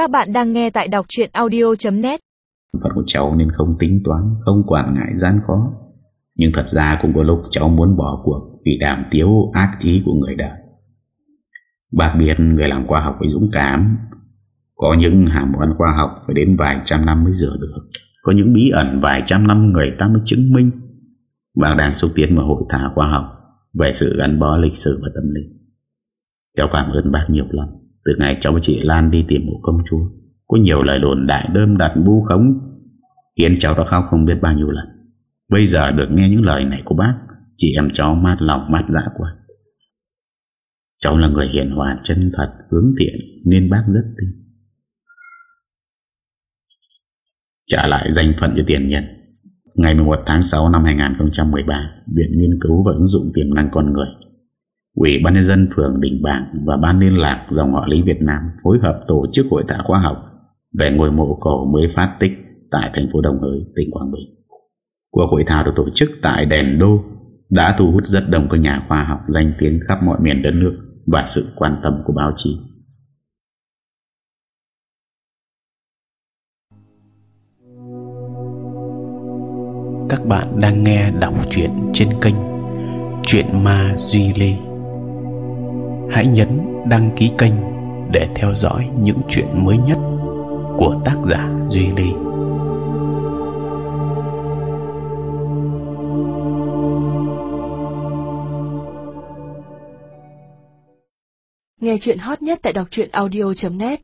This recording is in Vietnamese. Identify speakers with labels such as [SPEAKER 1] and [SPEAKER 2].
[SPEAKER 1] Các bạn đang nghe tại đọc chuyện audio.net
[SPEAKER 2] Phận của cháu nên không tính toán, Không quản ngại gian khó. Nhưng thật ra cũng có lúc cháu muốn bỏ cuộc Vì đàm tiếu ác ý của người đời. Bác biết người làm khoa học phải dũng cảm. Có những hàm quan khoa học Phải đến vài trăm năm mới rửa được. Có những bí ẩn vài trăm năm người ta mới chứng minh. Bác đang xúc tiến vào hội thảo khoa học Về sự gắn bó lịch sử và tâm linh. Cháu cảm ơn bác nhiều lắm. Từ ngày cháu chị Lan đi tìm mộ công chúa, Có nhiều lời đồn đại đơm đặt vu khống, Khiến cháu đã khóc không biết bao nhiêu lần. Bây giờ được nghe những lời này của bác, Chị em cháu mát lòng mát dạ quá. Cháu là người hiền hòa chân thật, Hướng thiện, Nên bác rất tin. Trả lại danh phận cho tiền nhân. Ngày 11 tháng 6 năm 2013 Viện Nghiên cứu và ứng dụng tiềm năng con người Ủy ban nhân dân phường Đình Bảng và Ban liên lạc dòng họ Lý Việt Nam phối hợp tổ chức hội thảo khoa học về ngôi mộ cổ mới phát tích tại thành phố Đồng Hới, tỉnh Quảng Bình. Cuộc hội thảo được tổ chức tại Đèn Đô đã thu hút rất đông các nhà khoa học danh tiếng khắp mọi miền đất nước và sự quan tâm của báo chí.
[SPEAKER 3] Các bạn đang nghe đọc truyện trên kênh Chuyện Ma Duy Lê Hãy nhấn đăng ký kênh để theo dõi những chuyện mới nhất của tác giả Duy Ly.
[SPEAKER 1] Nghe chuyện hot nhất tại đọc truyện audio.net